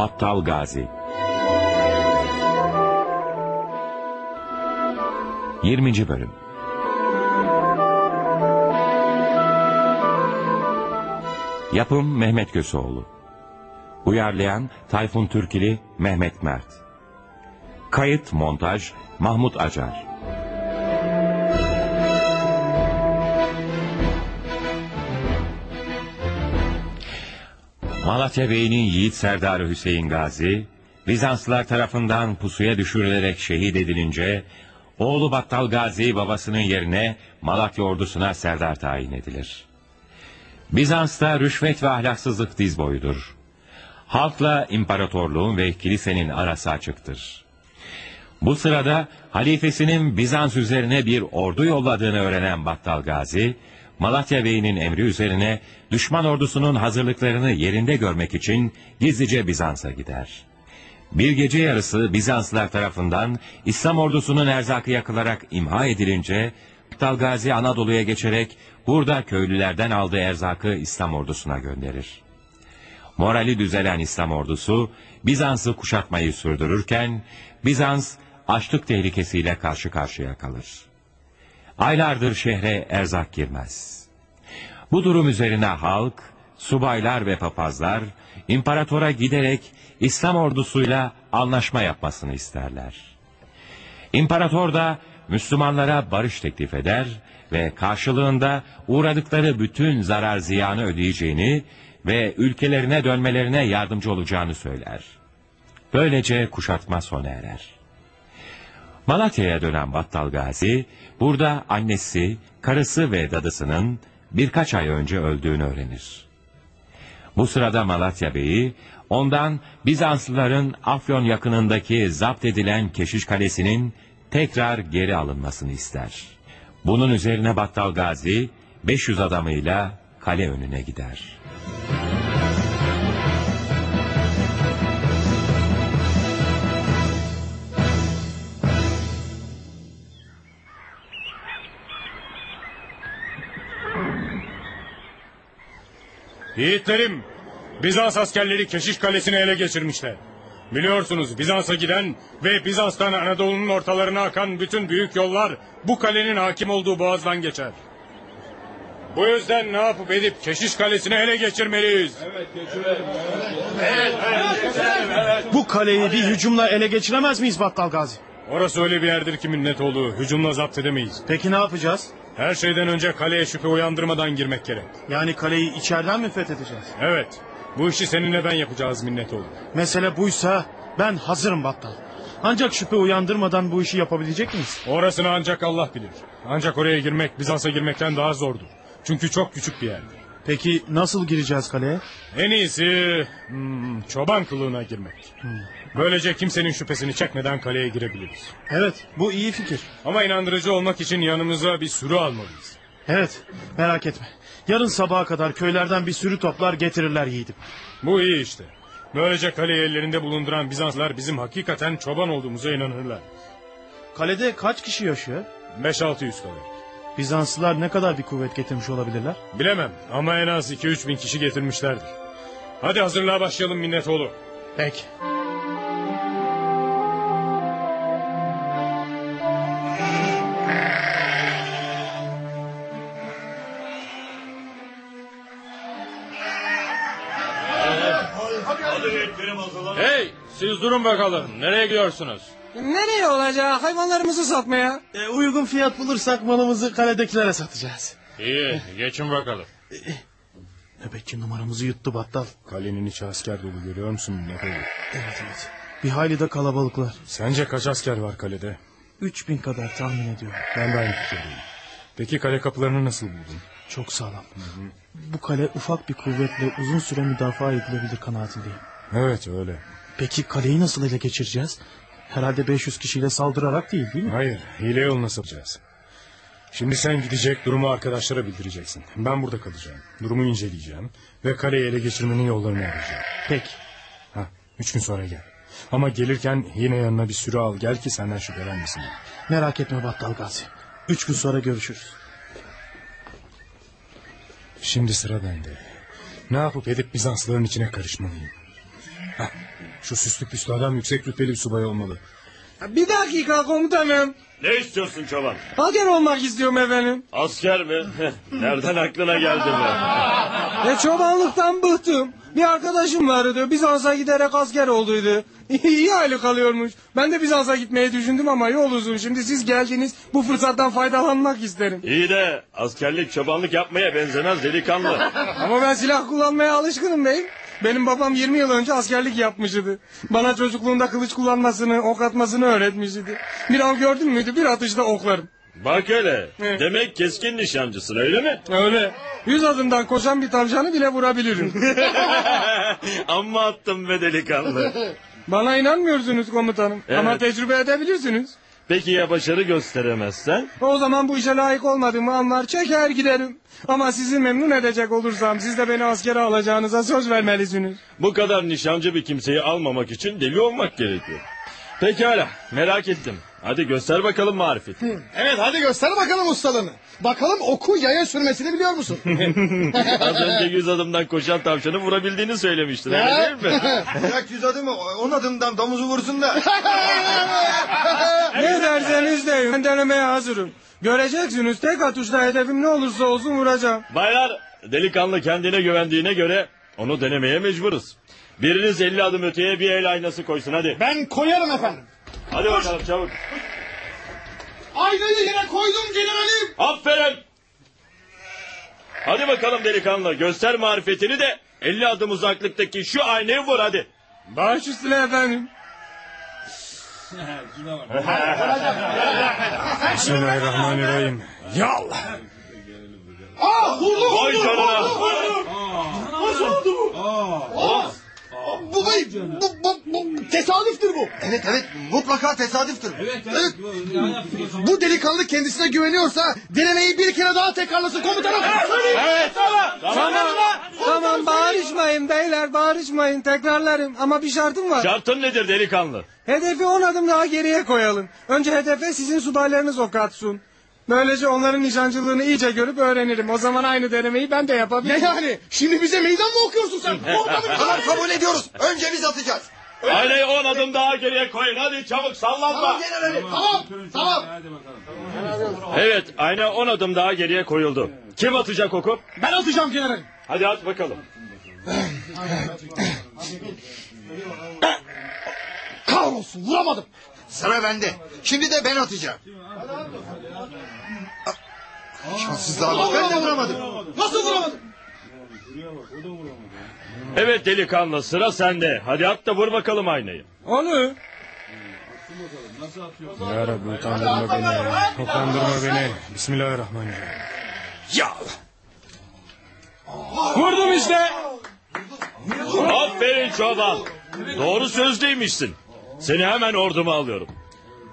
Battal Gazi. 20. Bölüm. Yapım Mehmet Köseoğlu. Uyarlayan Tayfun Türkili Mehmet Mert. Kayıt Montaj Mahmut Acar Malatya Bey'inin yiğit serdarı Hüseyin Gazi, Bizanslılar tarafından pusuya düşürülerek şehit edilince, oğlu Battal Gazi babasının yerine Malatya ordusuna serdar tayin edilir. Bizans'ta rüşvet ve ahlaksızlık diz boyudur. Halkla imparatorluğun ve kilisenin arası açıktır. Bu sırada halifesinin Bizans üzerine bir ordu yolladığını öğrenen Battal Gazi, Malatya Bey'inin emri üzerine düşman ordusunun hazırlıklarını yerinde görmek için gizlice Bizans'a gider. Bir gece yarısı Bizanslılar tarafından İslam ordusunun erzakı yakılarak imha edilince, Battal Gazi Anadolu'ya geçerek burada köylülerden aldığı erzakı İslam ordusuna gönderir. Morali düzelen İslam ordusu Bizans'ı kuşatmayı sürdürürken Bizans açlık tehlikesiyle karşı karşıya kalır. Aylardır şehre erzak girmez. Bu durum üzerine halk, subaylar ve papazlar imparatora giderek İslam ordusuyla anlaşma yapmasını isterler. İmparator da Müslümanlara barış teklif eder ve karşılığında uğradıkları bütün zarar ziyanı ödeyeceğini ve ülkelerine dönmelerine yardımcı olacağını söyler. Böylece kuşatma sona erer. Malatya'ya dönen Battal Gazi, burada annesi, karısı ve dadısının birkaç ay önce öldüğünü öğrenir. Bu sırada Malatya Bey'i, ondan Bizanslıların Afyon yakınındaki zapt edilen Keşiş Kalesi'nin tekrar geri alınmasını ister. Bunun üzerine Battal Gazi, 500 adamıyla kale önüne gider. Yiğitlerim, Bizans askerleri Keşiş Kalesi'ni ele geçirmişler. Biliyorsunuz Bizans'a giden ve Bizans'tan Anadolu'nun ortalarına akan bütün büyük yollar bu kalenin hakim olduğu boğazdan geçer. Bu yüzden ne yapıp edip Keşiş Kalesi'ni ele geçirmeliyiz. Bu kaleyi bir hücumla ele geçiremez miyiz Battal Gazi? Orası öyle bir yerdir ki minnetoğlu hücumla zapt edemeyiz. Peki ne yapacağız? Her şeyden önce kaleye şüphe uyandırmadan girmek gerek. Yani kaleyi içeriden mi fethedeceğiz? Evet, bu işi seninle ben yapacağız minnetoğlu. Mesele buysa ben hazırım Battal. Ancak şüphe uyandırmadan bu işi yapabilecek miyiz? Orasını ancak Allah bilir. Ancak oraya girmek Bizans'a girmekten daha zordur. Çünkü çok küçük bir yerdir. Peki nasıl gireceğiz kaleye? En iyisi hmm, çoban kılığına girmek. Böylece kimsenin şüphesini çekmeden kaleye girebiliriz. Evet bu iyi fikir. Ama inandırıcı olmak için yanımıza bir sürü almalıyız. Evet merak etme. Yarın sabaha kadar köylerden bir sürü toplar getirirler yiğidim. Bu iyi işte. Böylece kaleyi ellerinde bulunduran Bizanslar bizim hakikaten çoban olduğumuza inanırlar. Kalede kaç kişi yaşıyor? 5-6 yüz kadar. Bizanslılar ne kadar bir kuvvet getirmiş olabilirler? Bilemem ama en az 2-3 bin kişi getirmişlerdir. Hadi hazırlığa başlayalım minnetoğlu. Peki. Hey siz durun bakalım nereye gidiyorsunuz? Nereye olacak hayvanlarımızı satmaya? E, uygun fiyat bulursak malımızı kaledekilere satacağız. İyi geçin bakalım. Nöbetçi numaramızı yuttu Battal. Kalenin içi asker dolu görüyor musun minnetoğlu? Evet evet. Bir hayli de kalabalıklar. Sence kaç asker var kalede? Üç bin kadar tahmin ediyorum. Ben de aynı fikirdeyim. Peki kale kapılarını nasıl buldun? Çok sağlam. Bu kale ufak bir kuvvetle uzun süre müdafaa edilebilir kanaatindeyim. Evet öyle. Peki kaleyi nasıl ele geçireceğiz? Herhalde 500 kişiyle saldırarak değil değil mi? Hayır hile yoluna sapacağız. Şimdi sen gidecek durumu arkadaşlara bildireceksin. Ben burada kalacağım. Durumu inceleyeceğim. Ve kaleyi ele geçirmenin yollarını arayacağım. Peki. Ha, üç gün sonra gel. Ama gelirken yine yanına bir sürü al gel ki senden şüphelenmesin. Merak etme Battal Gazi. Üç gün sonra görüşürüz. Şimdi sıra bende. Ne yapıp edip Bizanslıların içine karışmalıyım. Hah, şu süslü püslü adam yüksek rütbeli bir subay olmalı. Bir dakika komutanım. Ne istiyorsun çoban? Asker olmak istiyorum efendim. Asker mi? Nereden aklına geldi bu? E çobanlıktan bıktım. Bir arkadaşım vardı. Bizans'a giderek asker olduydu. İyi aylık alıyormuş. Ben de Bizans'a gitmeyi düşündüm ama yol uzun. Şimdi siz geldiniz. Bu fırsattan faydalanmak isterim. İyi de askerlik çobanlık yapmaya benzemez delikanlı. Ama ben silah kullanmaya alışkınım beyim. Benim babam 20 yıl önce askerlik yapmıştı. Bana çocukluğunda kılıç kullanmasını, ok atmasını öğretmişti. Bir av gördün müydü bir atışta oklarım. Bak hele. Evet. Demek keskin nişancısın öyle mi? Öyle. Yüz adımdan koşan bir tavşanı bile vurabilirim. Amma attım be delikanlı. Bana inanmıyorsunuz komutanım. Evet. Ama tecrübe edebilirsiniz. Peki ya başarı gösteremezsen? O zaman bu işe layık olmadığımı anlar çeker giderim. Ama sizi memnun edecek olursam siz de beni askere alacağınıza söz vermelisiniz. Bu kadar nişancı bir kimseyi almamak için deli olmak gerekiyor. Pekala merak ettim. Hadi göster bakalım marifeti. Evet hadi göster bakalım ustalığını. Bakalım oku yaya sürmesini biliyor musun? Az önce yüz adımdan koşan tavşanı vurabildiğini söylemiştin öyle değil mi? Bırak yüz adımı on adımdan domuzu vursun da. Ben denemeye hazırım. Göreceksiniz tek atışta hedefim ne olursa olsun vuracağım. Baylar delikanlı kendine güvendiğine göre onu denemeye mecburuz. Biriniz 50 adım öteye bir el aynası koysun hadi. ben koyarım efendim. Hadi bakalım çabuk. Aynayı yine koydum generalim. Aferin. Hadi bakalım delikanlı göster marifetini de 50 adım uzaklıktaki şu aynayı vur hadi. Baş üstüne efendim. Bismillahirrahmanirrahim. Ya Allah. Aa vurdu Vay vurdu. canına. Nasıl oldu bu? Aa, bu, bu, bu, bu, bu tesadüftür bu. Evet evet mutlaka tesadüftür. Evet, Evet. Bu delikanlı kendisine güveniyorsa denemeyi bir kere daha tekrarlasın komutanım. Evet. Tamam. Tamam bağırışmayın beyler bağırışmayın tekrarlarım ama bir şartım var. Şartın nedir delikanlı? Hedefi 10 adım daha geriye koyalım. Önce hedefe sizin subaylarınız ok atsın. Böylece onların nişancılığını iyice görüp öğrenirim. O zaman aynı denemeyi ben de Ne yapabilirim. yani? Şimdi bize meydan mı okuyorsun sen? Orada mı Tamam kabul ediyoruz. Önce biz atacağız. Aynayı 10 adım daha geriye koyun hadi çabuk sallanma. Tamam, tamam. Evet ayna 10 adım daha geriye koyuldu. Kim atacak oku? Ben atacağım generalim. Hadi at bakalım. Kahrolsun vuramadım. Sıra bende. Şimdi de ben atacağım. Şanssızlığa bak ben de vuramadım. Evet delikanlı sıra sende. Hadi at da vur bakalım aynayı. Olur. Ya Rabbi utandırma beni. Utandırma beni. Bismillahirrahmanirrahim. Ya. Vurdum işte. Aferin çoban. Doğru sözlüymüşsün. Seni hemen orduma alıyorum.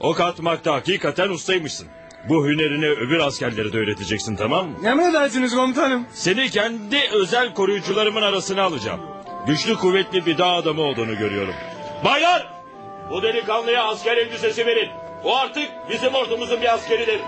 Ok atmakta hakikaten ustaymışsın. Bu hünerini öbür askerlere de öğreteceksin tamam mı? Emredersiniz komutanım. Seni kendi özel koruyucularımın arasına alacağım. Güçlü kuvvetli bir dağ adamı olduğunu görüyorum. Baylar! Bu delikanlıya asker elbisesi verin. O artık bizim ordumuzun bir askeridir.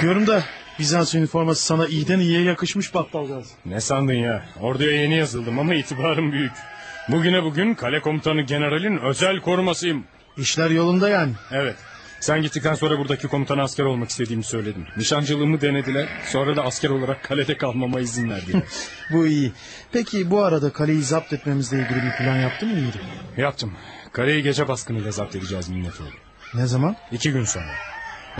Bakıyorum da Bizans üniforması sana iyiden iyiye yakışmış Battal Gazi. Ne sandın ya? Orduya yeni yazıldım ama itibarım büyük. Bugüne bugün kale komutanı generalin özel korumasıyım. İşler yolunda yani. Evet. Sen gittikten sonra buradaki komutana asker olmak istediğimi söyledim. Nişancılığımı denediler. Sonra da asker olarak kalede kalmama izin verdiler. Bu iyi. Peki bu arada kaleyi zapt etmemizle ilgili bir plan yaptın mı Yiğidim? Yaptım. Kaleyi gece baskınıyla zapt edeceğiz Minnetoğlu. Ne zaman? İki gün sonra.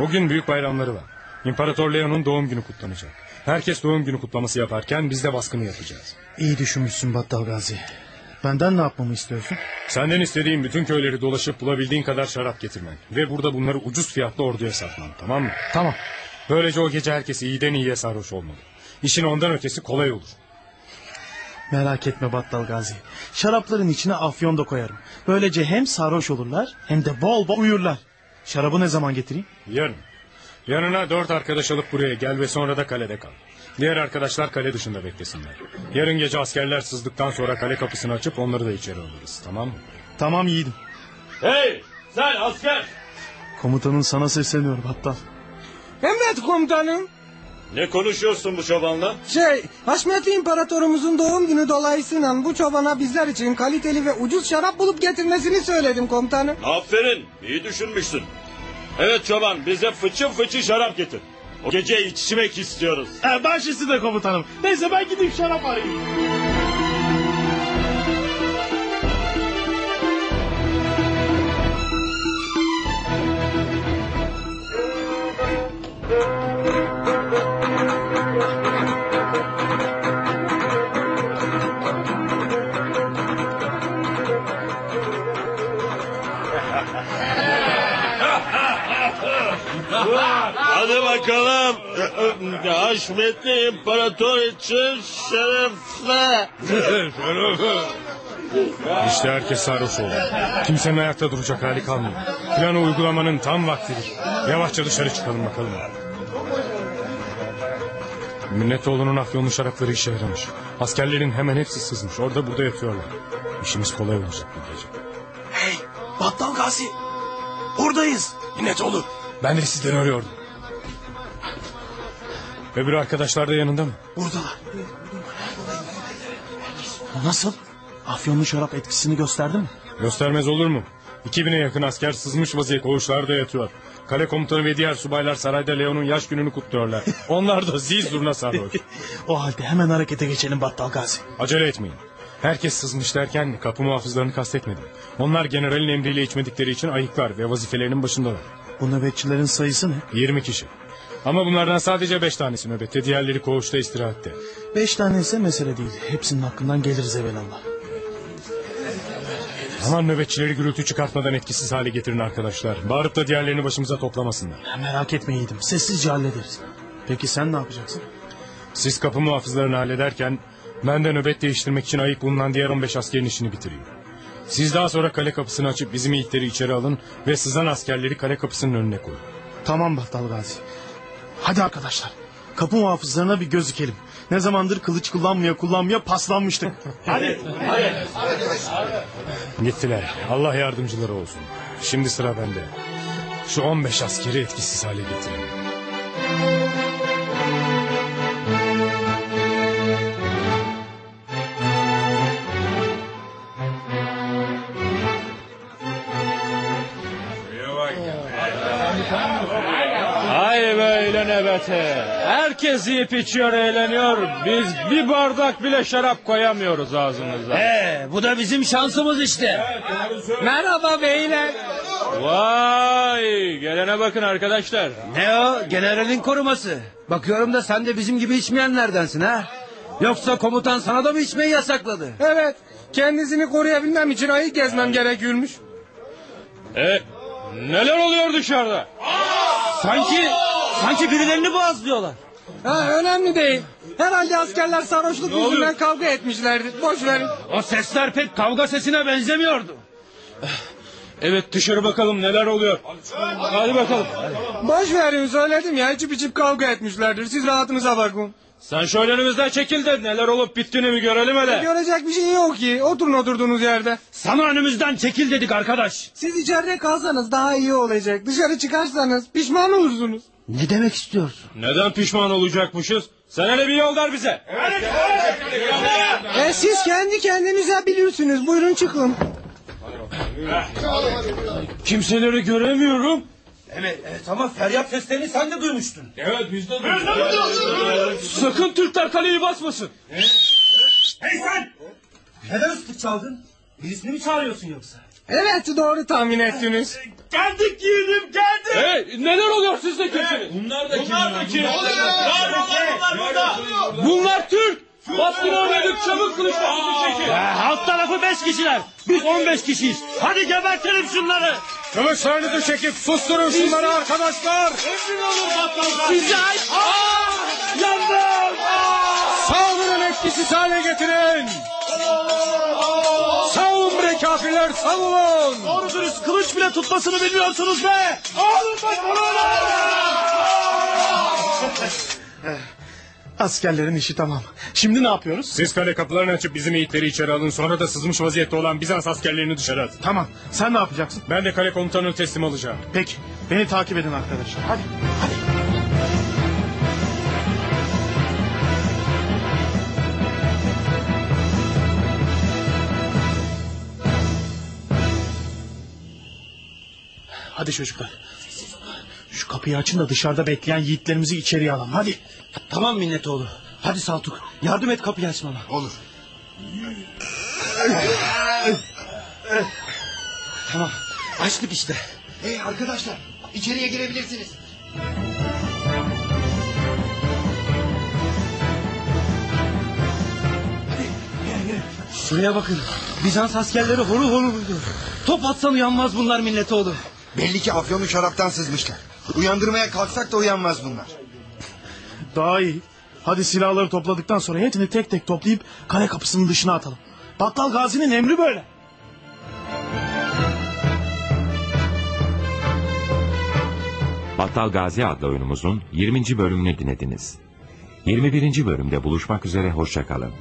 O gün büyük bayramları var. İmparator Leo'nun doğum günü kutlanacak. Herkes doğum günü kutlaması yaparken biz de baskını yapacağız. İyi düşünmüşsün Battal Gazi. Benden ne yapmamı istiyorsun? Senden istediğim bütün köyleri dolaşıp bulabildiğin kadar şarap getirmen. Ve burada bunları ucuz fiyatla orduya satman tamam mı? Tamam. Böylece o gece herkes iyiden iyiye sarhoş olmalı. İşin ondan ötesi kolay olur. Merak etme Battal Gazi. Şarapların içine afyon da koyarım. Böylece hem sarhoş olurlar hem de bol bol uyurlar. Şarabı ne zaman getireyim? Yarın. Yanına dört arkadaş alıp buraya gel ve sonra da kalede kal. Diğer arkadaşlar kale dışında beklesinler. Yarın gece askerler sızdıktan sonra kale kapısını açıp onları da içeri alırız. Tamam mı? Tamam yiğidim. Hey sen asker. Komutanın sana sesleniyor Battal. Evet komutanım. Ne konuşuyorsun bu çobanla? Şey, Haşmetli İmparatorumuzun doğum günü dolayısıyla bu çobana bizler için kaliteli ve ucuz şarap bulup getirmesini söyledim komutanım. Aferin iyi düşünmüşsün. Evet çoban bize fıçı fıçı şarap getir. O gece içmek istiyoruz. E, baş üstüne komutanım. Neyse ben gideyim şarap arayayım. Hadi bakalım. Haşmetli imparator için şerefle. İşte herkes sarhoş oldu. Kimsenin ayakta duracak hali kalmıyor. Planı uygulamanın tam vaktidir. Yavaşça dışarı çıkalım bakalım. Minnetoğlu'nun afyonlu şarapları işe yaramış. Askerlerin hemen hepsi sızmış. Orada burada yatıyorlar. İşimiz kolay olacak bu gece. Hey Battal Gazi. Buradayız. Minnetoğlu. Ben de sizden arıyordum. Öbür arkadaşlar da yanında mı? Buradalar. Nasıl? Afyonlu şarap etkisini gösterdi mi? Göstermez olur mu? 2000'e yakın asker sızmış vaziyet koğuşlarda yatıyor. Kale komutanı ve diğer subaylar sarayda Leon'un yaş gününü kutluyorlar. Onlar da zil zurna sarhoş. o halde hemen harekete geçelim Battal Gazi. Acele etmeyin. Herkes sızmış derken kapı muhafızlarını kastetmedim. Onlar generalin emriyle içmedikleri için ayıklar ve vazifelerinin başındalar. Bu nöbetçilerin sayısı ne? 20 kişi. Ama bunlardan sadece 5 tanesi nöbette, diğerleri koğuşta istirahatte. Beş tane ise mesele değil. Hepsinin hakkından geliriz evelallah. Aman nöbetçileri gürültü çıkartmadan etkisiz hale getirin arkadaşlar. Bağırıp da diğerlerini başımıza toplamasınlar. Merak etme yiğidim. Sessizce hallederiz. Peki sen ne yapacaksın? Siz kapı muhafızlarını hallederken ben de nöbet değiştirmek için ayık bulunan diğer 15 askerin işini bitireyim. Siz daha sonra kale kapısını açıp bizim yiğitleri içeri alın ve sızan askerleri kale kapısının önüne koyun. Tamam Battal Gazi. Hadi arkadaşlar. Kapı muhafızlarına bir gözükelim. Ne zamandır kılıç kullanmaya kullanmaya paslanmıştık. Hadi. Gittiler. Allah yardımcıları olsun. Şimdi sıra bende. Şu 15 askeri etkisiz hale getirin. Nöbete. Herkes yiyip içiyor eğleniyor. Biz bir bardak bile şarap koyamıyoruz ağzımıza. Ee, bu da bizim şansımız işte. Merhaba beyler. Vay gelene bakın arkadaşlar. Ne o? Generalin koruması. Bakıyorum da sen de bizim gibi içmeyenlerdensin ha. Yoksa komutan sana da mı içmeyi yasakladı? Evet, kendisini koruyabilmem için ayı gezmem gerekiyormuş. E, neler oluyor dışarıda? Sanki sanki birilerini boğazlıyorlar. Ha, önemli değil. Herhalde askerler sarhoşluk yüzünden kavga etmişlerdir. Boş verin. O sesler pek kavga sesine benzemiyordu. Evet dışarı bakalım neler oluyor. Hadi bakalım. Boş verin söyledim ya içip içip kavga etmişlerdir. Siz rahatınıza bakın. Sen şöyle önümüzden çekil de neler olup bittiğini bir görelim hele. Görecek bir şey yok ki. Oturun oturduğunuz yerde. Sana önümüzden çekil dedik arkadaş. Siz içeride kalsanız daha iyi olacak. Dışarı çıkarsanız pişman olursunuz. Ne demek istiyorsun? Neden pişman olacakmışız? Sen hele bir yol ver bize. E siz kendi kendinize bilirsiniz. Buyurun çıkın. Kimseleri göremiyorum. Evet, evet ama feryat seslerini sen de duymuştun. Evet biz de Sakın Türkler kaleyi basmasın. Hey sen! Neden ıslık çaldın? Birisini mi çağırıyorsun yoksa? Evet doğru tahmin ettiniz. Geldik yiğidim geldik. Hey, neler oluyor siz de kimsiniz? Bunlar da kim? Bunlar da kim? bunlar burada. Bunlar Türk. Baskın oynadık çabuk kılıçlarımızı çekin. alt tarafı beş kişiler. Biz on beş kişiyiz. Hadi gebertelim şunları. Kılıçlarınızı çekip susturun şunları arkadaşlar. Size ait. Yandım. Saldırın etkisiz etkisiz hale getirin. Savun bre kafirler savun. Doğru dürüst kılıç bile tutmasını bilmiyorsunuz be. Alın Askerlerin işi tamam. Şimdi ne yapıyoruz? Siz kale kapılarını açıp bizim yiğitleri içeri alın. Sonra da sızmış vaziyette olan Bizans askerlerini dışarı atın. Tamam. Sen ne yapacaksın? Ben de kale komutanını teslim alacağım. Peki. Beni takip edin arkadaşlar. Hadi. Hadi çocuklar. Şu kapıyı açın da dışarıda bekleyen yiğitlerimizi içeriye alalım. Hadi. Tamam Minnetoğlu. Hadi Saltuk yardım et kapıyı açmama. Olur. Tamam açtık işte. Hey arkadaşlar içeriye girebilirsiniz. Şuraya bakın. Bizans askerleri horu horuydu. Top atsan uyanmaz bunlar Minnetoğlu. Belli ki afyonu şaraptan sızmışlar. Uyandırmaya kalksak da uyanmaz bunlar. Daha iyi. Hadi silahları topladıktan sonra hepsini tek tek toplayıp kale kapısının dışına atalım. Battal Gazi'nin emri böyle. Battal Gazi adlı oyunumuzun 20. bölümünü dinlediniz. 21. bölümde buluşmak üzere hoşçakalın.